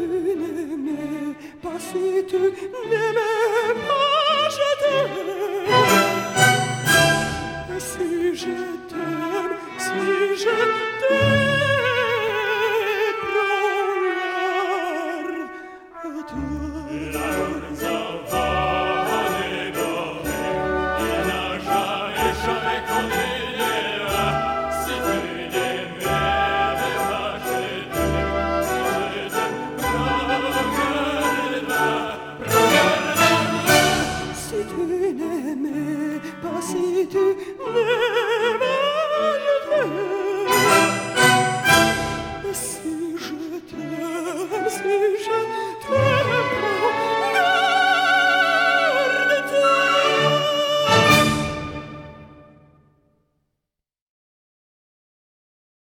tu n'aimais pas, si tu n'aimais pas, je t'aime. Et si je t'aime, si je t'aime, prends l'air to me